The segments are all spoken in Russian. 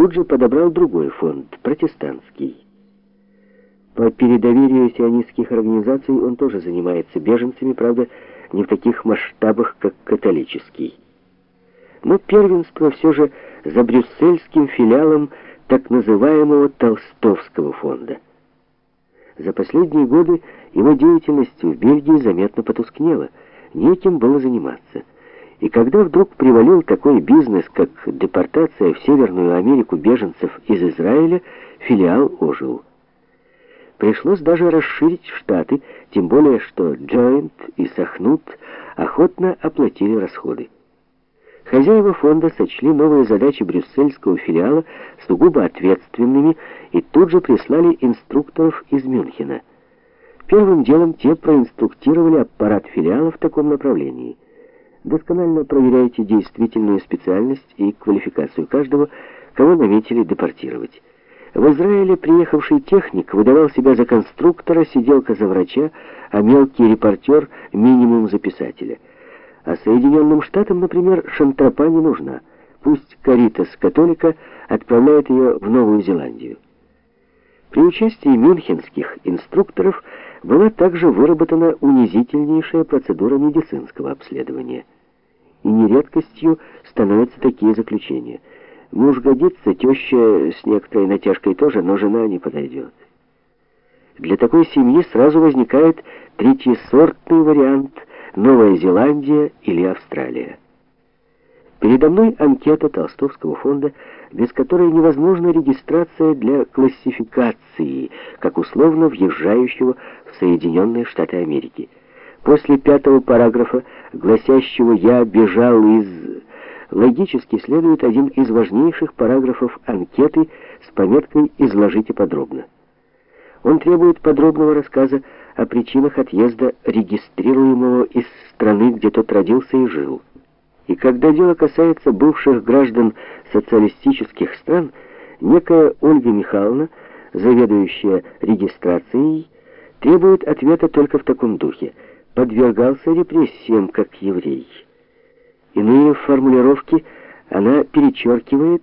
тут же подобрал другой фонд, протестантский. По передоверию сионистских организаций он тоже занимается беженцами, правда, не в таких масштабах, как католический. Но первенство все же за брюссельским филиалом так называемого Толстовского фонда. За последние годы его деятельность в Бельгии заметно потускнела, неким было заниматься. И когда вдруг привалил такой бизнес, как депортация в Северную Америку беженцев из Израиля, филиал ожил. Пришлось даже расширить штаты, тем более что Джойнт и Сахнут охотно оплатили расходы. Хозяева фонда сочли новые задачи брюссельского филиала сугубо ответственными и тут же прислали инструкторов из Мюнхена. Первым делом те проинструктировали аппарат филиала в таком направлении. Досконально проверяйте действительную специальность и квалификацию каждого, кого наметили депортировать. В Израиле приехавший техник выдавал себя за конструктора, сиделка за врача, а мелкий репортер — минимум за писателя. А Соединенным Штатам, например, шантропа не нужна. Пусть Каритас, католика, отправляет ее в Новую Зеландию. При участии мюнхенских инструкторов была также выработана унизительнейшая процедура медицинского обследования. И нередкостью становятся такие заключения – Муж годится, теща с некоторой натяжкой тоже, но жена не подойдет. Для такой семьи сразу возникает третьесортный вариант Новая Зеландия или Австралия. Передо мной анкета Толстовского фонда, без которой невозможна регистрация для классификации, как условно въезжающего в Соединенные Штаты Америки. После пятого параграфа, гласящего «Я бежал из...» логически следует один из важнейших параграфов анкеты с пометкой «Изложите подробно». Он требует подробного рассказа о причинах отъезда регистрируемого из страны, где тот родился и жил. И когда дело касается бывших граждан социалистических стран, некая Ольга Михайловна, заведующая регистрацией, требует ответа только в таком духе. Подвергался репрессиям как еврей. Иные формулировки она перечеркивает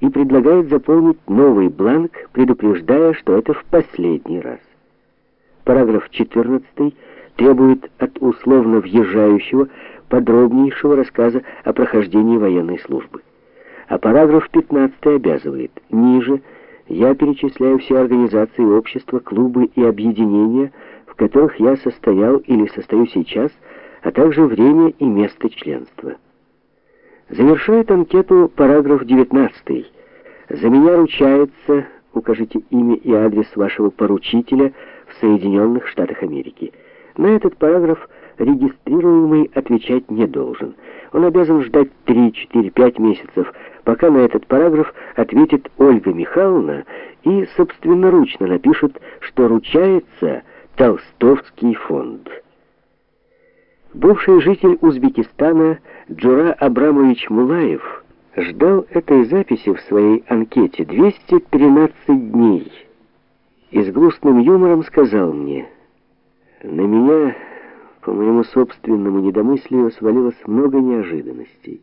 и предлагает заполнить новый бланк, предупреждая, что это в последний раз. Параграф 14 требует от условно въезжающего подробнейшего рассказа о прохождении военной службы. А параграф 15 обязывает ниже я перечисляю все организации общества, клубы и объединения, которых я состоял или состою сейчас, а также время и место членства. Завершает анкету параграф 19. За меня ручается, укажите имя и адрес вашего поручителя в Соединенных Штатах Америки. На этот параграф регистрируемый отвечать не должен. Он обязан ждать 3, 4, 5 месяцев, пока на этот параграф ответит Ольга Михайловна и собственноручно напишет, что ручается Толстовский фонд. Бывший житель Узбекистана Джура Абрамович Мулаев ждал этой записи в своей анкете 213 дней и с грустным юмором сказал мне, «На меня, по моему собственному недомыслию, свалилось много неожиданностей.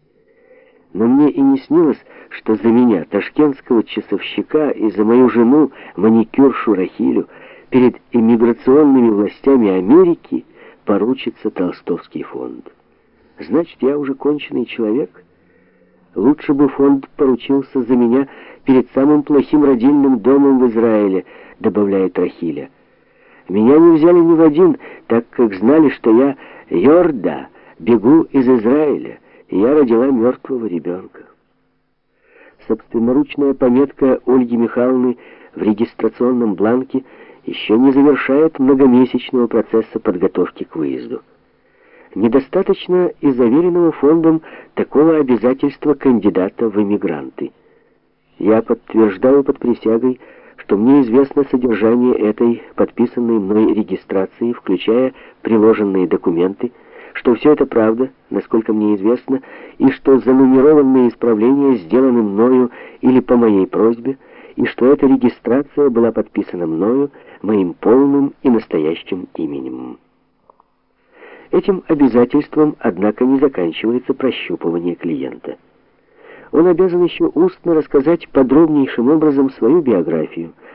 Но мне и не снилось, что за меня, ташкентского часовщика, и за мою жену, маникюршу Рахилю, перед иммиграционными властями Америки – поручится Толстовский фонд. Значит, я уже конченый человек? Лучше бы фонд поручился за меня перед самым плохим родильным домом в Израиле, добавляет Рахиля. Меня не взяли ни в один, так как знали, что я Йорда, бегу из Израиля, и я родила мертвого ребенка. Собственноручная пометка Ольги Михайловны в регистрационном бланке – еще не завершает многомесячного процесса подготовки к выезду. Недостаточно и заверенного фондом такого обязательства кандидата в эмигранты. Я подтверждаю под присягой, что мне известно содержание этой подписанной мной регистрации, включая приложенные документы, что все это правда, насколько мне известно, и что занумерованные исправления сделаны мною или по моей просьбе, и что эта регистрация была подписана мною, моим полным и настоящим именем. Этим обязательством, однако, не заканчивается прощупывание клиента. Он обязан еще устно рассказать подробнейшим образом свою биографию,